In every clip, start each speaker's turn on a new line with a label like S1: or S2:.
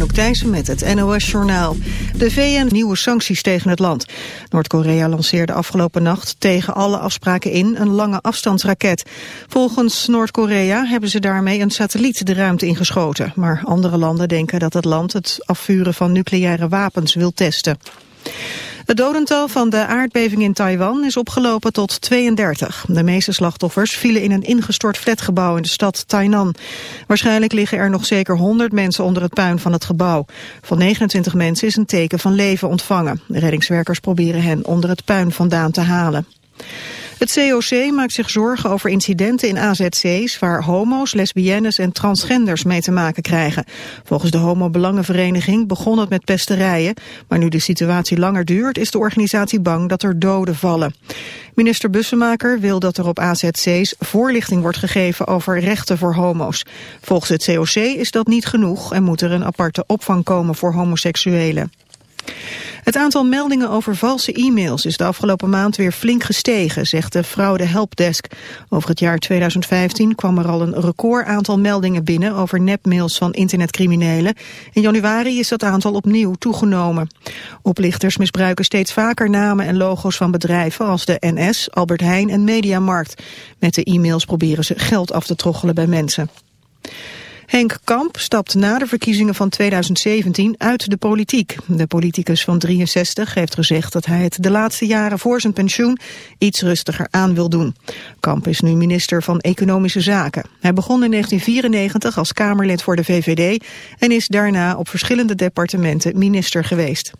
S1: Anouk met het NOS-journaal. De VN nieuwe sancties tegen het land. Noord-Korea lanceerde afgelopen nacht tegen alle afspraken in een lange afstandsraket. Volgens Noord-Korea hebben ze daarmee een satelliet de ruimte ingeschoten. Maar andere landen denken dat het land het afvuren van nucleaire wapens wil testen. Het dodental van de aardbeving in Taiwan is opgelopen tot 32. De meeste slachtoffers vielen in een ingestort flatgebouw in de stad Tainan. Waarschijnlijk liggen er nog zeker 100 mensen onder het puin van het gebouw. Van 29 mensen is een teken van leven ontvangen. Reddingswerkers proberen hen onder het puin vandaan te halen. Het COC maakt zich zorgen over incidenten in AZC's... waar homo's, lesbiennes en transgenders mee te maken krijgen. Volgens de Homo-Belangenvereniging begon het met pesterijen... maar nu de situatie langer duurt is de organisatie bang dat er doden vallen. Minister Bussemaker wil dat er op AZC's voorlichting wordt gegeven over rechten voor homo's. Volgens het COC is dat niet genoeg en moet er een aparte opvang komen voor homoseksuelen. Het aantal meldingen over valse e-mails is de afgelopen maand weer flink gestegen, zegt de fraude helpdesk. Over het jaar 2015 kwam er al een record aantal meldingen binnen over nepmails van internetcriminelen. In januari is dat aantal opnieuw toegenomen. Oplichters misbruiken steeds vaker namen en logo's van bedrijven als de NS, Albert Heijn en Mediamarkt. Met de e-mails proberen ze geld af te troggelen bij mensen. Henk Kamp stapt na de verkiezingen van 2017 uit de politiek. De politicus van 63 heeft gezegd dat hij het de laatste jaren voor zijn pensioen iets rustiger aan wil doen. Kamp is nu minister van Economische Zaken. Hij begon in 1994 als Kamerlid voor de VVD en is daarna op verschillende departementen minister geweest.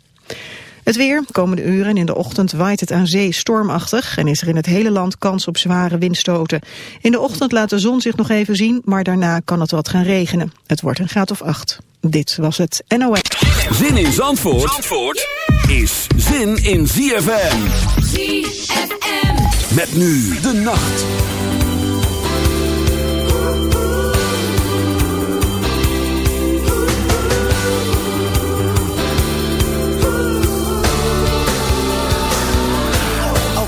S1: Het weer, komende uren in de ochtend waait het aan zee stormachtig... en is er in het hele land kans op zware windstoten. In de ochtend laat de zon zich nog even zien, maar daarna kan het wat gaan regenen. Het wordt een graad of acht. Dit was het NOS.
S2: Zin in Zandvoort, Zandvoort is zin in ZFM. ZFM. Met nu de nacht.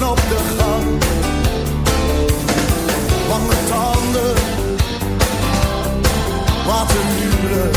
S3: dansen op de gang. Lange tanden, wat een huwelijk.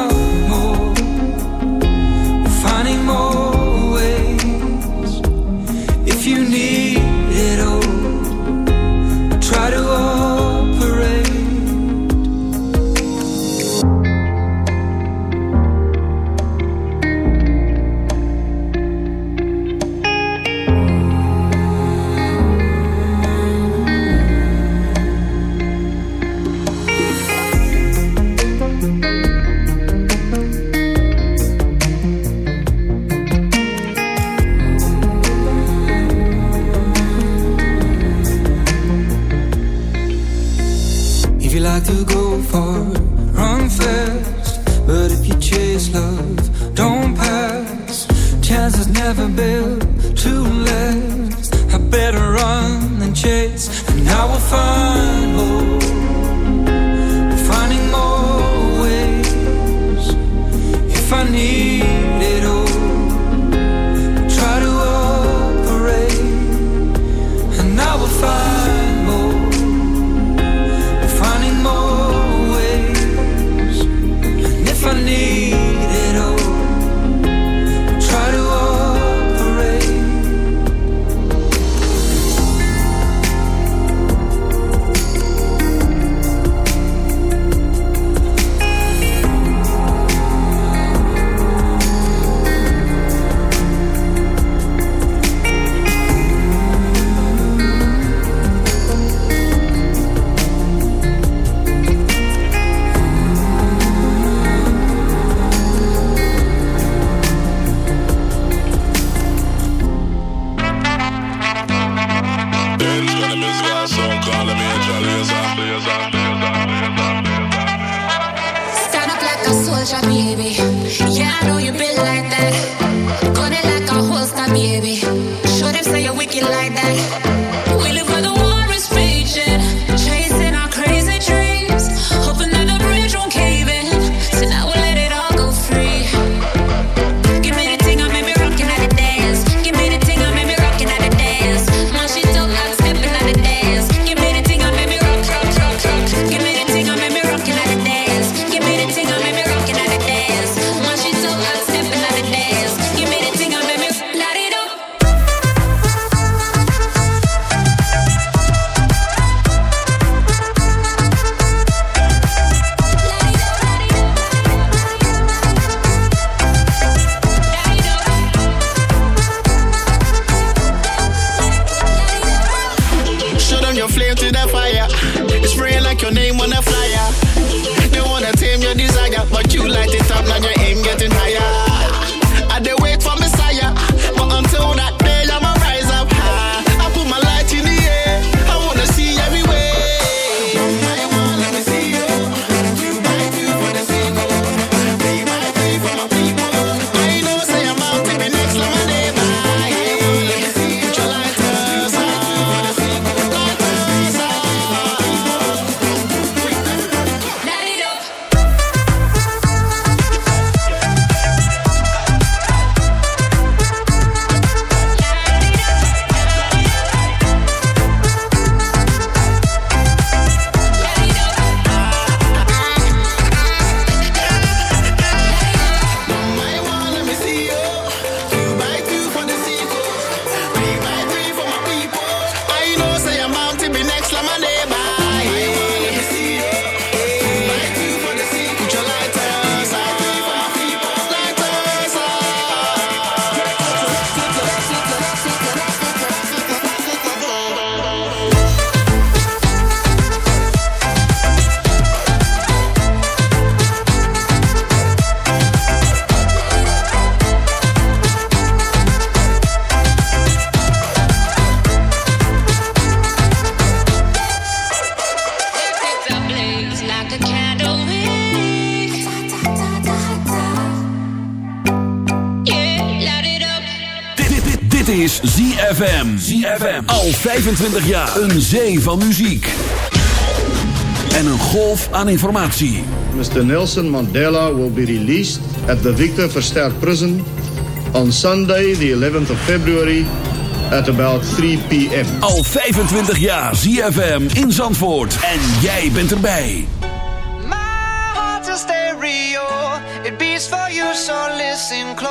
S2: 25 jaar een zee van muziek. En een golf aan informatie.
S4: Mr. Nelson Mandela will be released at the Victor Verster Prison on Sunday the 11th of February at about 3 p.m.
S2: Al 25 jaar ZFM in Zandvoort en jij bent erbij.
S5: My heart's a stereo, it beats for you so listen close.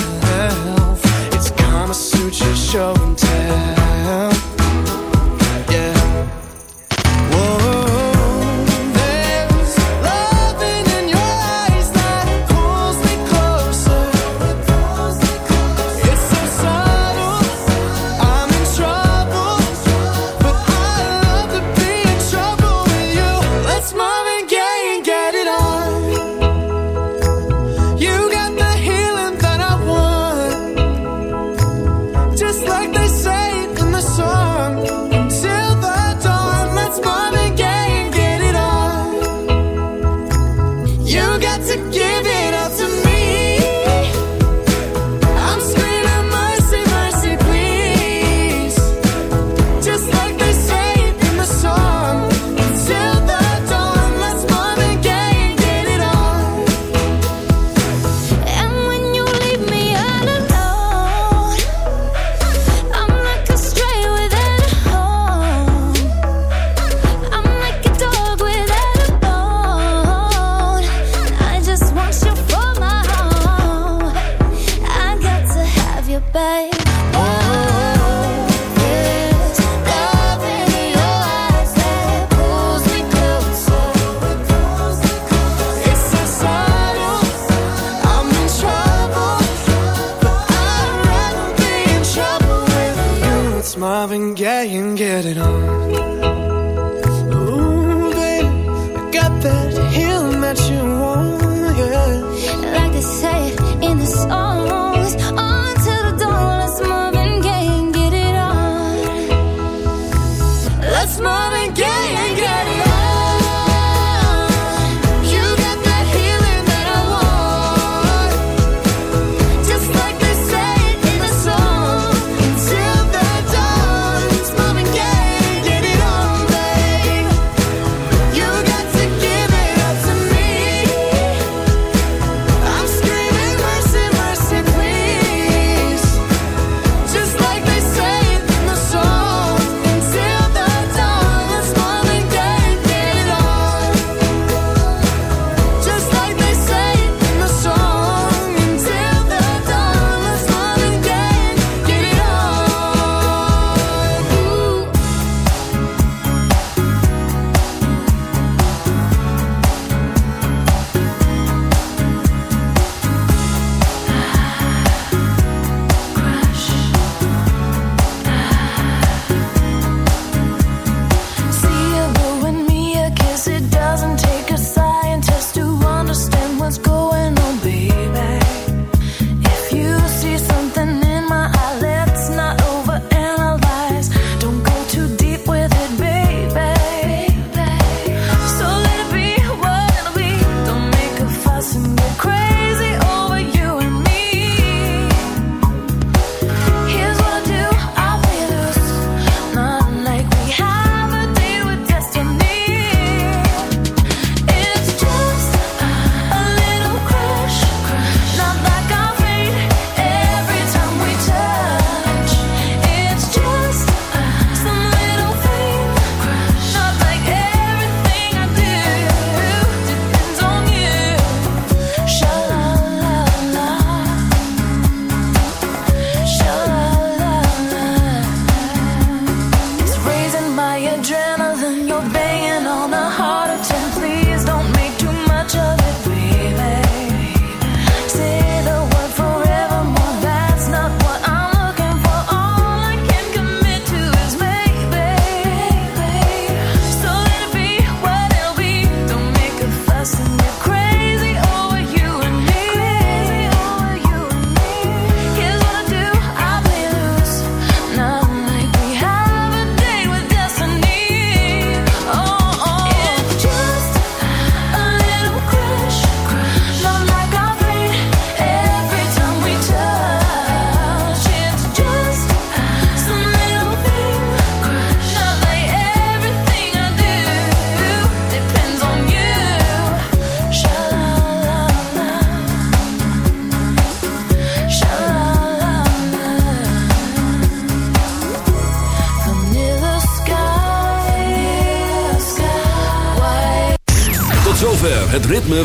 S6: show and tell.